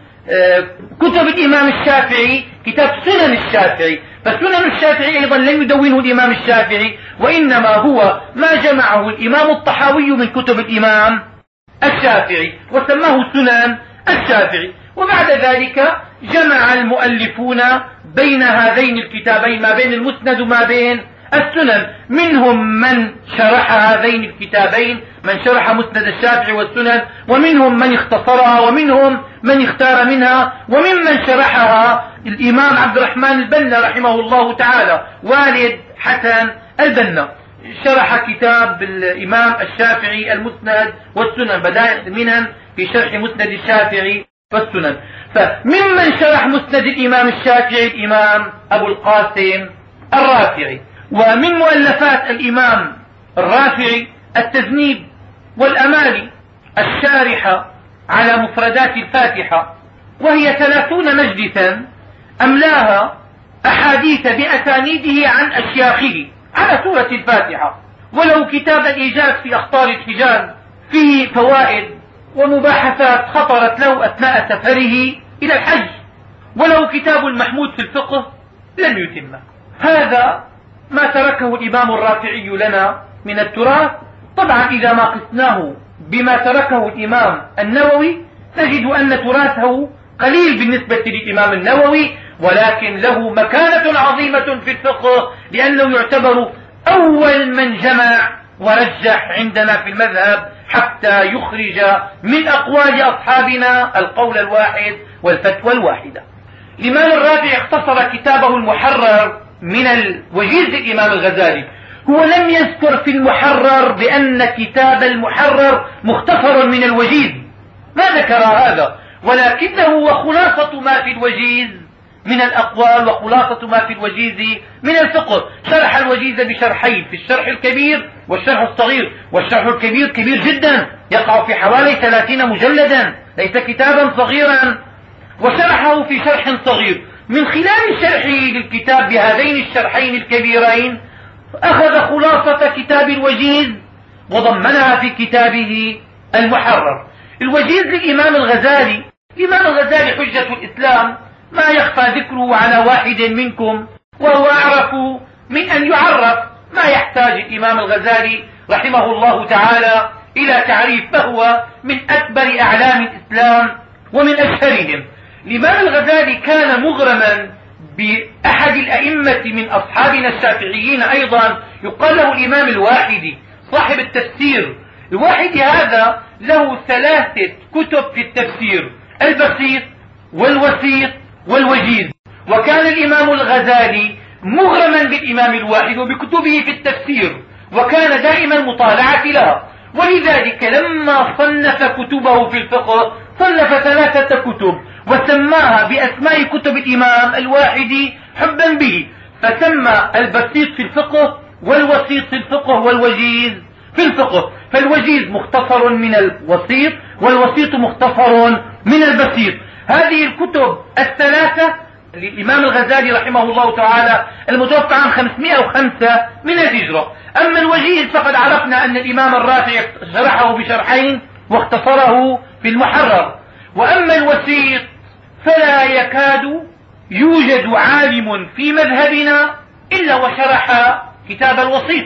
كتب الإمام الشافعي كتاب سنن الشافعي فسنن الشافعي أيضا لم يدونه الإمام الشافعي وإنما هو ما جمعه الإمام الطحاوي من كتب الإمام الشافعي وسماه سنن الشافعي. وبعد ذلك جمع المؤلفون بين هذين الكتابين ما بين المسند وما بين السنن. منهم من شرح هذين الكتابين من شرح مسند الشافعي والسنن ومنهم من اختصرها ومنهم من اختار منها وممن شرحها الإمام عبد الرحمن البنا رحمه الله تعالى والد حسن البنا. شرح كتاب الإمام الشافعي المسند والسنن بدائع المنن في شرح مسند الشافعي والسنن. فممن شرح مسند الإمام الشافعي الإمام أبو القاسم الرافعي. ومن مؤلفات الإمام الرافعي التذنيب والأمالي الشارحة على مفردات الفاتحة وهي ثلاثون مجلسا أملاها أحاديث بأسانيده عن أشياخه على سورة الفاتحة ولو كتاب الإيجاز في أخطار الحجاز فيه فوائد ومباحثات خطرت له أثناء سفره إلى الحج ولو كتاب المحمود في الفقه لم يتمه. هذا ما تركه الإمام الرافعي لنا من التراث. طبعا إذا ما قسناه بما تركه الإمام النووي نجد أن تراثه قليل بالنسبة للإمام النووي ولكن له مكانة عظيمة في الفقه لأنه يعتبر أول من جمع ورجح عندنا في المذهب حتى يخرج من أقوال أصحابنا القول الواحد والفتوى الواحدة. الإمام الرابع اختصر كتابه المحرر من الوجيز الإمام الغزالي هو لم يذكر في المحرر بأن كتاب المحرر مختصر من الوجيز. ما ذكر هذا ولكنه وخلاصة ما في الوجيز من الأقوال وخلاصة ما في الوجيز من الفقه. شرح الوجيز بشرحين في الشرح الكبير والشرح الصغير والشرح الكبير كبير جدا يقع في حوالي ثلاثين مجلدا ليس كتابا صغيرا. وشرحه في شرح صغير. من خلال شرحه للكتاب بهذين الشرحين الكبيرين أخذ خلاصة كتاب الوجيز وضمنها في كتابه المحرر. الوجيز للإمام الغزالي الإمام الغزالي حجة الإسلام ما يخفى ذكره على واحد منكم وهو أعرف من أن يعرف ما يحتاج الإمام الغزالي رحمه الله تعالى إلى تعريف فهو من أكبر أعلام الإسلام ومن أشهرهم. الإمام الغزالي كان مغرما بأحد الأئمة من أصحابنا الشافعيين أيضا؟ يقال له الإمام الواحدي صاحب التفسير. الواحدي هذا له ثلاثة كتب في التفسير البسيط والوسيط والوجيز. وكان الإمام الغزالي مغرما بالإمام الواحد وبكتبه في التفسير وكان دائما مطالعة لها ولذلك لما صنف كتبه في الفقه صنف ثلاثة كتب. وسماها بأسماء كتب الإمام الواحدي حبا به فسمى البسيط في الفقه والوسيط في الفقه والوجيز في الفقه. فالوجيز مختصر من الوسيط والوسيط مختصر من البسيط. هذه الكتب الثلاثة للإمام الغزالي رحمه الله تعالى المتوفى عام 505 من الهجرة. أما الوجيز فقد عرفنا أن الإمام الرافع شرحه بشرحين واختصره في المحرر. وأما الوسيط فلا يكاد يوجد عالم في مذهبنا إلا وشرح كتاب الوسيط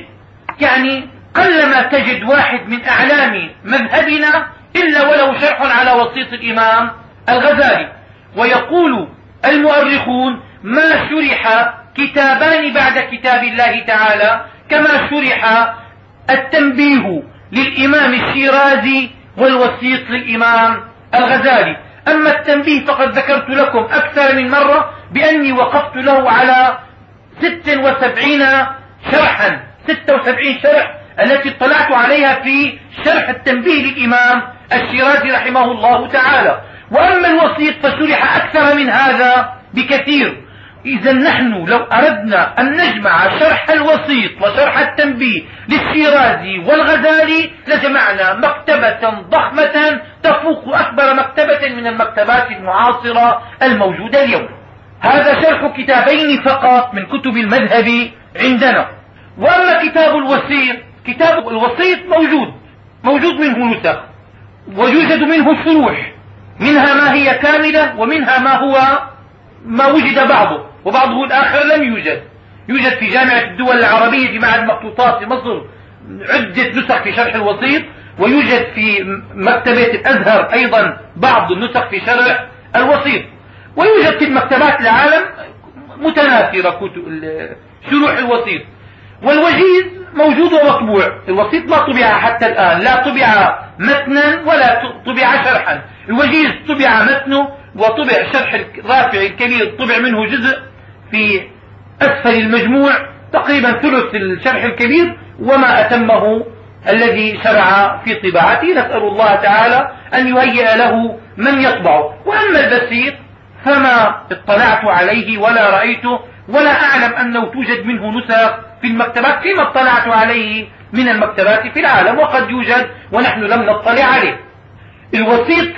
يعني قلما تجد واحد من أعلام مذهبنا إلا وله شرح على وسيط الإمام الغزالي. ويقول المؤرخون ما شرح كتابان بعد كتاب الله تعالى كما شرح التنبيه للإمام الشيرازي والوسيط للإمام الغزالي. أما التنبيه فقد ذكرت لكم أكثر من مرة بأني وقفت له على ست وسبعين شرحا. ست وسبعين شرح التي اطلعت عليها في شرح التنبيه للإمام الشيرازي رحمه الله تعالى. وأما الوسيط فشرح أكثر من هذا بكثير. إذا نحن لو أردنا أن نجمع شرح الوسيط وشرح التنبيه للشيرازي والغزالي لجمعنا مكتبة ضخمة تفوق أكبر مكتبة من المكتبات المعاصرة الموجودة اليوم. هذا شرح كتابين فقط من كتب المذهب عندنا. وأما كتاب الوسيط كتاب الوسيط موجود موجود منه نسخ ويوجد منه شروح منها ما هي كاملة ومنها ما هو ما وجد بعضه. وبعضه الآخر لم يوجد. يوجد في جامعة الدول العربية في معهد المخطوطات في مصر عدة نسخ في شرح الوسيط ويوجد في مكتبة الأزهر أيضا بعض النسخ في شرح الوسيط. ويوجد في المكتبات العالم متناثرة كتب شروح الوسيط. والوجيز موجود ومطبوع. الوسيط ما طبع حتى الآن. لا طبع متنا ولا طبع شرحا. الوجيز طبع متنه وطبع شرح الرافع الكبير طبع منه جزء في أسفل المجموع تقريبا ثلث الشرح الكبير وما أتمه الذي شرع في طباعته. نسأل الله تعالى أن يهيئ له من يطبعه. وأما البسيط فما اطلعت عليه ولا رأيته ولا أعلم أنه توجد منه نسخ في المكتبات فيما اطلعت عليه من المكتبات في العالم وقد يوجد ونحن لم نطلع عليه. الوسيط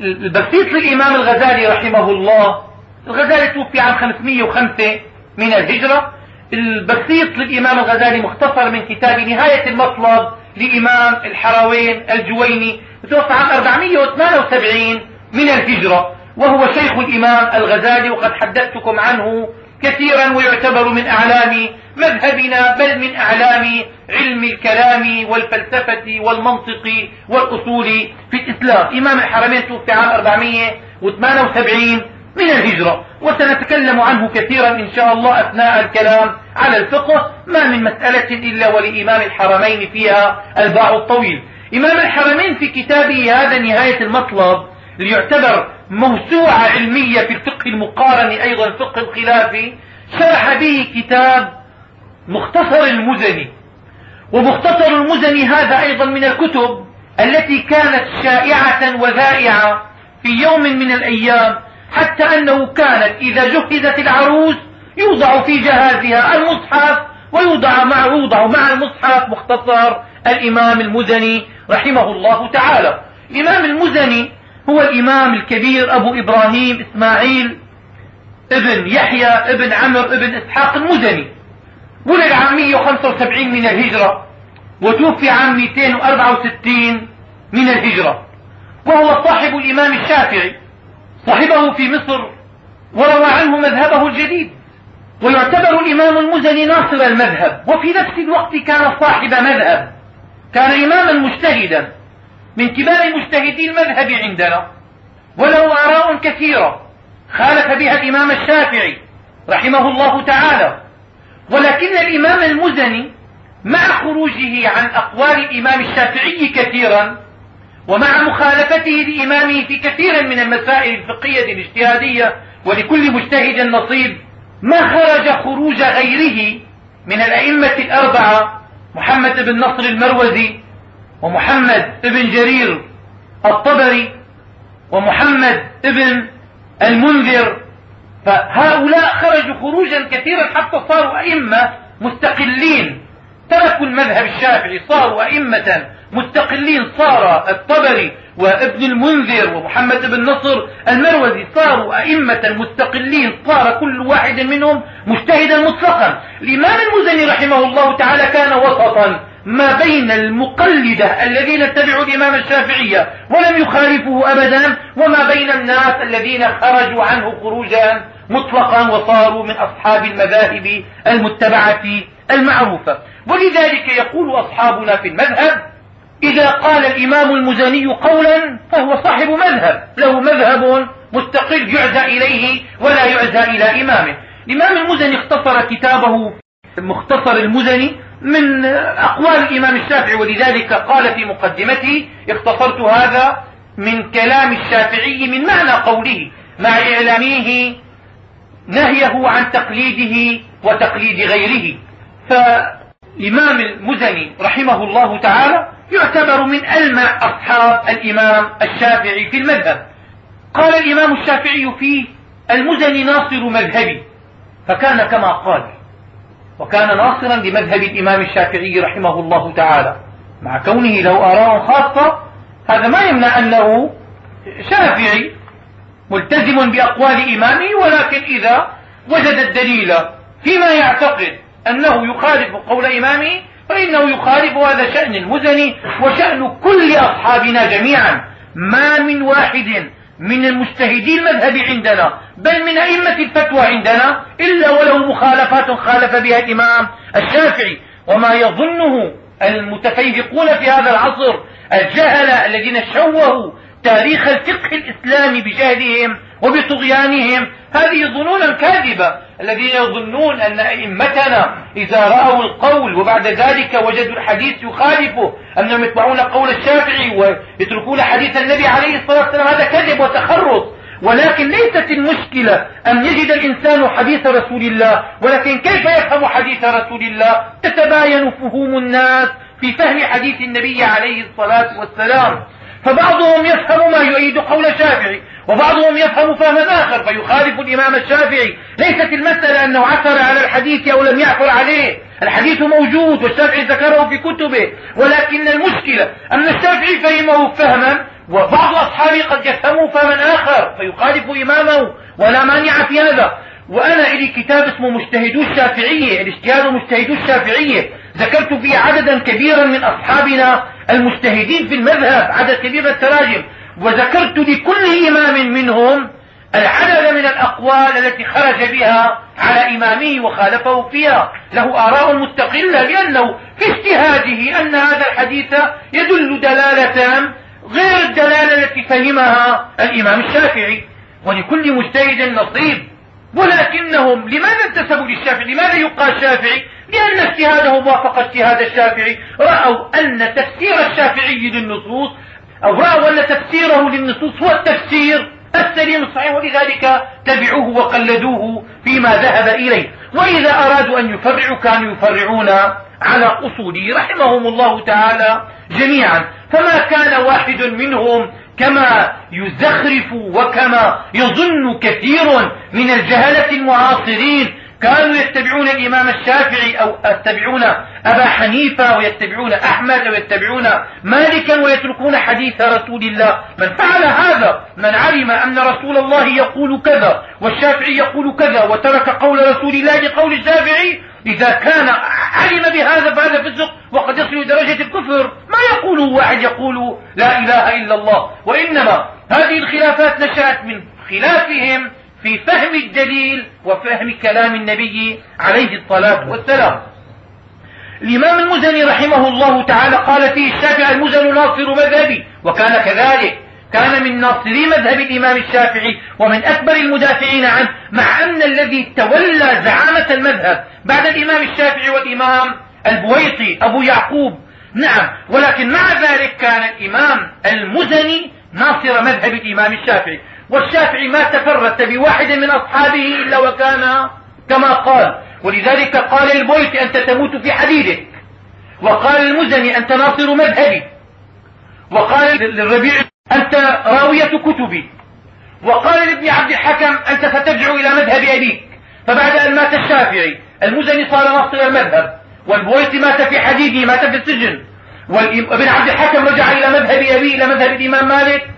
البسيط للإمام الغزالي رحمه الله الغزالي توفي عام 505 من الهجرة. البسيط للإمام الغزالي مختصر من كتاب نهاية المطلب لإمام الحراوين الجويني توفى عام 478 من الهجرة. وهو شيخ الإمام الغزالي وقد حدثتكم عنه كثيرا ويعتبر من أعلام مذهبنا بل من أعلام علم الكلام والفلسفة والمنطق والأصول في الإسلام. إمام الحرمين توفي عام و78 من الهجرة وسنتكلم عنه كثيرا إن شاء الله أثناء الكلام على الفقه ما من مسألة إلا ولإمام الحرمين فيها الباع الطويل. إمام الحرمين في كتابه هذا نهاية المطلب ليعتبر موسوعة علمية في الفقه المقارن أيضا الفقه الخلافي شرح به كتاب مختصر المزني. ومختصر المزني هذا أيضا من الكتب التي كانت شائعة وذائعة في يوم من الأيام حتى أنه كانت إذا جهزت العروس يوضع في جهازها المصحف ويوضع مع يوضع مع المصحف مختصر الإمام المزني رحمه الله تعالى. الإمام المزني هو الإمام الكبير أبو إبراهيم إسماعيل ابن يحيى ابن عمرو ابن إسحاق المزني. ولد عام 175 من الهجرة وتوفي عام 264 من الهجرة. وهو صاحب الإمام الشافعي. صاحبه في مصر وروى عنه مذهبه الجديد. ويعتبر الإمام المزني ناصر المذهب. وفي نفس الوقت كان صاحب مذهب. كان إماما مجتهدا. من كبار مجتهدي المذهب عندنا. وله آراء كثيرة. خالف بها الإمام الشافعي رحمه الله تعالى. ولكن الإمام المزني مع خروجه عن أقوال الإمام الشافعي كثيرا ومع مخالفته لإمامه في كثير من المسائل الفقهية الاجتهادية ولكل مجتهد نصيب ما خرج خروج غيره من الأئمة الأربعة محمد بن نصر المروزي ومحمد بن جرير الطبري ومحمد بن المنذر. فهؤلاء خرجوا خروجا كثيرا حتى صاروا أئمة مستقلين. تركوا المذهب الشافعي صاروا أئمة مستقلين صار الطبري وابن المنذر ومحمد بن نصر المروزي صاروا أئمة مستقلين. صار كل واحد منهم مجتهدا مطلقا. الإمام المزني رحمه الله تعالى كان وسطا ما بين المقلدة الذين اتبعوا الإمام الشافعية ولم يخالفوه أبدا وما بين الناس الذين خرجوا عنه خروجا مطلقا وصاروا من أصحاب المذاهب المتبعة المعروفة. ولذلك يقول أصحابنا في المذهب إذا قال الإمام المزني قولا فهو صاحب مذهب له مذهب مستقل يعزى إليه ولا يعزى إلى إمامه. الإمام المزني اختصر كتابه مختصر المزني من أقوال الإمام الشافعي ولذلك قال في مقدمته اختصرت هذا من كلام الشافعي من معنى قوله مع إعلامه نهيه عن تقليده وتقليد غيره. فالإمام المزني رحمه الله تعالى يعتبر من ألمع أصحاب الإمام الشافعي في المذهب. قال الإمام الشافعي فيه المزني ناصر مذهبي فكان كما قال وكان ناصرا لمذهب الإمام الشافعي رحمه الله تعالى. مع كونه له آراء خاصة هذا ما يمنع أنه شافعي ملتزم بأقوال إمامه ولكن إذا وجد الدليل فيما يعتقد أنه يخالف قول إمامه فإنه يخالف هذا شأن المزني وشأن كل أصحابنا جميعا. ما من واحد من المجتهدي المذهب عندنا بل من أئمة الفتوى عندنا إلا وله مخالفات خالف بها الإمام الشافعي. وما يظنه المتفيهقون في هذا العصر الجهلة الذين شوهوا تاريخ الفقه الإسلامي بجهلهم وبطغيانهم هذه ظنون كاذبة الذين يظنون أن أئمتنا إذا رأوا القول وبعد ذلك وجدوا الحديث يخالفه أنهم يتبعون قول الشافعي ويتركون حديث النبي عليه الصلاة والسلام. هذا كذب وتخرص ولكن ليست المشكلة أن يجد الإنسان حديث رسول الله ولكن كيف يفهم حديث رسول الله؟ تتباين فهوم الناس في فهم حديث النبي عليه الصلاة والسلام. فبعضهم يفهم ما يؤيد قول الشافعي وبعضهم يفهم فهما آخر فيخالف الإمام الشافعي. ليست المسألة أنه عثر على الحديث أو لم يعثر عليه. الحديث موجود والشافعي ذكره في كتبه. ولكن المشكلة أن الشافعي فهمه فهما وبعض أصحابه قد يفهموا فهما آخر فيخالف إمامه ولا مانع في هذا. وأنا إلي كتاب اسمه مجتهدو الشافعية الاجتهاد مجتهدو الشافعية. ذكرت فيه عددا كبيرا من أصحابنا المجتهدين في المذهب عدد كبير التراجم وذكرت لكل إمام منهم العدد من الأقوال التي خرج بها على إمامه وخالفه فيها. له آراء مستقلة لأنه في اجتهاده أن هذا الحديث يدل دلالة غير الدلالة التي فهمها الإمام الشافعي. ولكل مجتهد نصيب. ولكنهم لماذا انتسبوا للشافعي؟ لماذا يقال الشافعي؟ لأن اجتهادهم وافق اجتهاد الشافعي. رأوا أن تفسير الشافعي للنصوص أو رأوا أن تفسيره للنصوص هو التفسير السليم الصحيح ولذلك تبعوه وقلدوه فيما ذهب إليه. وإذا أرادوا أن يفرعوا كانوا يفرعون على أصوله. رحمهم الله تعالى جميعا. فما كان واحد منهم كما يزخرف وكما يظن كثير من الجهلة المعاصرين كانوا يتبعون الإمام الشافعي أو يتبعون أبا حنيفة ويتبعون أحمد ويتبعون مالكا ويتركون حديث رسول الله. من فعل هذا من علم أن رسول الله يقول كذا والشافعي يقول كذا وترك قول رسول الله لقول الشافعي إذا كان علم بهذا فهذا فسق وقد يصل درجة الكفر. ما يقول واحد يقول لا إله إلا الله؟ وإنما هذه الخلافات نشأت من خلافهم في فهم الدليل وفهم كلام النبي عليه الصلاة والسلام. الإمام المزني رحمه الله تعالى قال فيه الشافعي المزن ناصر مذهبي وكان كذلك. كان من ناصري مذهب الإمام الشافعي ومن أكبر المدافعين عنه مع أن الذي تولى زعامة المذهب بعد الإمام الشافعي والإمام البويطي أبو يعقوب. نعم ولكن مع ذلك كان الإمام المزني ناصر مذهب الإمام الشافعي. والشافعي ما تفرت بواحد من أصحابه إلا وكان كما قال. ولذلك قال البويطي أنت تموت في حديدك. وقال المزني أنت ناصر مذهبي. وقال للربيع أنت راوية كتبي. وقال لابن عبد الحكم أنت سترجع إلى مذهب أبيك. فبعد أن مات الشافعي المزني صار ناصر المذهب. والبويطي مات في حديده مات في السجن. وابن عبد الحكم رجع إلى مذهب أبيه إلى مذهب الإمام مالك.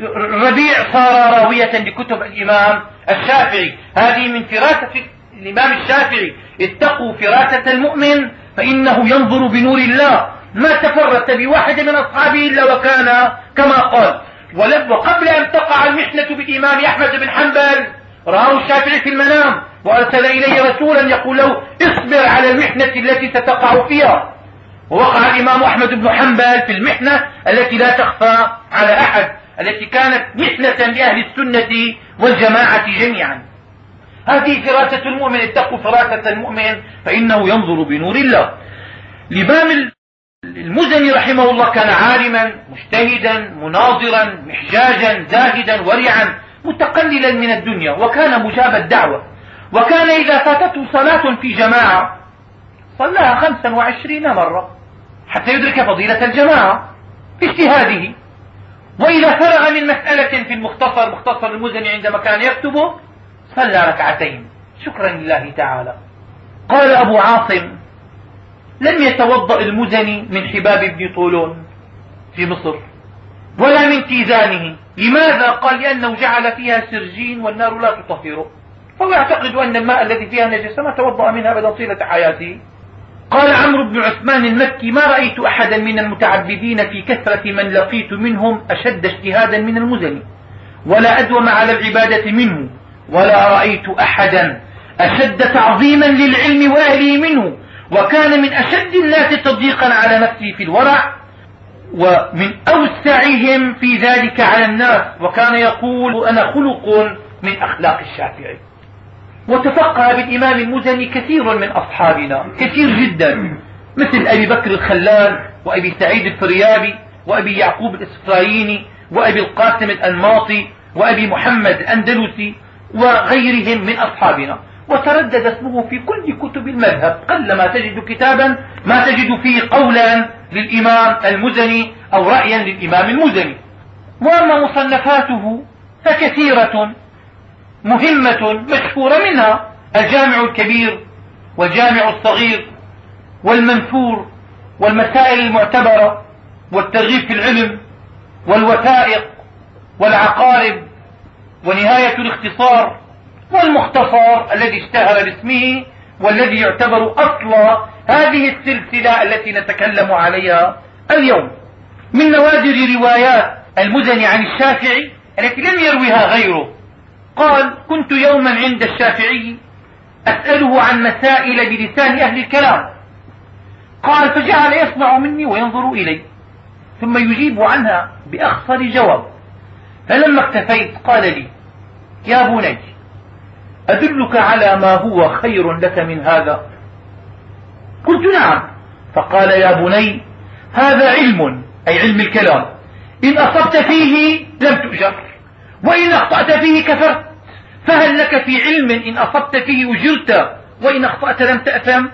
والربيع صار راوية لكتب الإمام الشافعي. هذه من فراسة الإمام الشافعي. اتقوا فراسة المؤمن فإنه ينظر بنور الله. ما تفرت بواحد من أصحابه إلا وكان كما قال. وقبل أن تقع المحنة بالإمام أحمد بن حنبل رآه الشافعي في المنام وأرسل إليه رسولا يقول له اصبر على المحنة التي ستقع فيها. ووقع الإمام أحمد بن حنبل في المحنة التي لا تخفى على أحد. التي كانت محنة لأهل السنة والجماعة جميعا. هذه فراسة المؤمن اتقوا فراسة المؤمن فإنه ينظر بنور الله. الإمام المزني رحمه الله كان عالما مجتهدا مناظرا محجاجا زاهدا ورعا متقللا من الدنيا وكان مجاب الدعوة. وكان إذا فاتته صلاة في جماعة صلاها خمسا وعشرين مرة حتى يدرك فضيلة الجماعة في اجتهاده وإذا فرغ من مسألة في المختصر مختصر المزني عندما كان يكتبه صلى ركعتين. شكرا لله تعالى. قال أبو عاصم لم يتوضأ المزني من حباب بن طولون في مصر ولا من تيزانه. لماذا؟ قال لأنه جعل فيها سرجين والنار لا تطهره. فهو يعتقد أن الماء الذي فيها نجسة ما توضأ منها أبدا طيلة حياته. قال عمرو بن عثمان المكي ما رأيت أحدا من المتعبدين في كثرة من لقيت منهم أشد اجتهادا من المزني ولا أدوم على العبادة منه ولا رأيت أحدا أشد تعظيما للعلم وأهله منه وكان من أشد الناس تضييقا على نفسه في الورع ومن أوسعهم في ذلك على الناس وكان يقول أنا خلق من أخلاق الشافعي. وتفقه بالإمام المزني كثير من أصحابنا كثير جدا. مثل أبي بكر الخلال وأبي سعيد الفريابي وأبي يعقوب الإسفرايني وأبي القاسم الأنماطي وأبي محمد الأندلسي وغيرهم من أصحابنا. وتردد اسمه في كل كتب المذهب. قل ما تجد كتابا ما تجد فيه قولا للإمام المزني أو رأيا للإمام المزني. وأما مصنفاته فكثيرة. مهمة مشهورة منها الجامع الكبير والجامع الصغير والمنثور والمسائل المعتبرة والترغيب في العلم والوثائق والعقارب ونهاية الاختصار والمختصر الذي اشتهر باسمه والذي يعتبر أصل هذه السلسلة التي نتكلم عليها اليوم. من نوادر روايات المزني عن الشافعي التي لم يرويها غيره قال كنت يوما عند الشافعي أسأله عن مسائل بلسان أهل الكلام. قال فجعل يسمع مني وينظر إلي ثم يجيب عنها بأخصر جواب. فلما اكتفيت قال لي يا بني أدلك على ما هو خير لك من هذا؟ قلت نعم. فقال يا بني هذا علم أي علم الكلام. إن أصبت فيه لم تؤجر. وإن أخطأت فيه كفرت فهل لك في علم إن أصبت فيه أجرت وإن أخطأت لم تأثم؟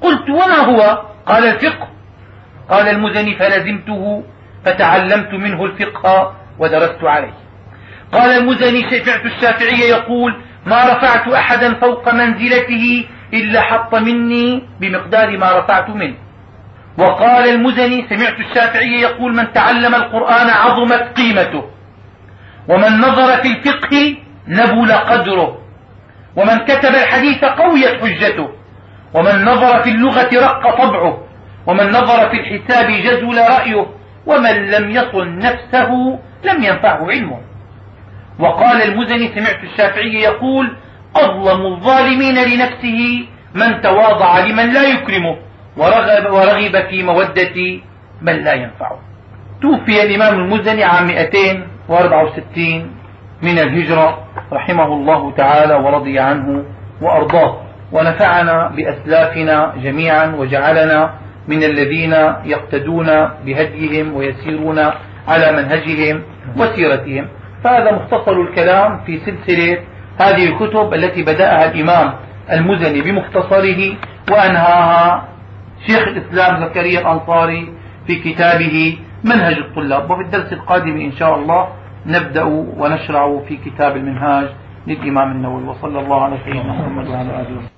قلت وما هو؟ قال الفقه. قال المزني فلزمته فتعلمت منه الفقه ودرست عليه. قال المزني سمعت الشافعي يقول ما رفعت أحدا فوق منزلته إلا حط مني بمقدار ما رفعت منه. وقال المزني سمعت الشافعي يقول من تعلم القرآن عظمت قيمته. ومن نظر في الفقه نبل قدره. ومن كتب الحديث قويت حجته. ومن نظر في اللغة رق طبعه. ومن نظر في الحساب جزل رأيه. ومن لم يصن نفسه لم ينفعه علمه. وقال المزني سمعت الشافعي يقول أظلم الظالمين لنفسه من تواضع لمن لا يكرمه. ورغب, ورغب في مودة من لا ينفعه. توفي الإمام المزني عام 264 من الهجرة رحمه الله تعالى ورضي عنه وأرضاه. ونفعنا بأسلافنا جميعا وجعلنا من الذين يقتدون بهديهم ويسيرون على منهجهم وسيرتهم. فهذا مختصر الكلام في سلسلة هذه الكتب التي بدأها الإمام المزني بمختصره وأنهاها شيخ الإسلام زكريا الأنصاري في كتابه منهج الطلاب. وفي الدرس القادم إن شاء الله نبدأ ونشرع في كتاب المنهاج للإمام النووي. وصلى الله على سيدنا محمد وعلى آله وسلم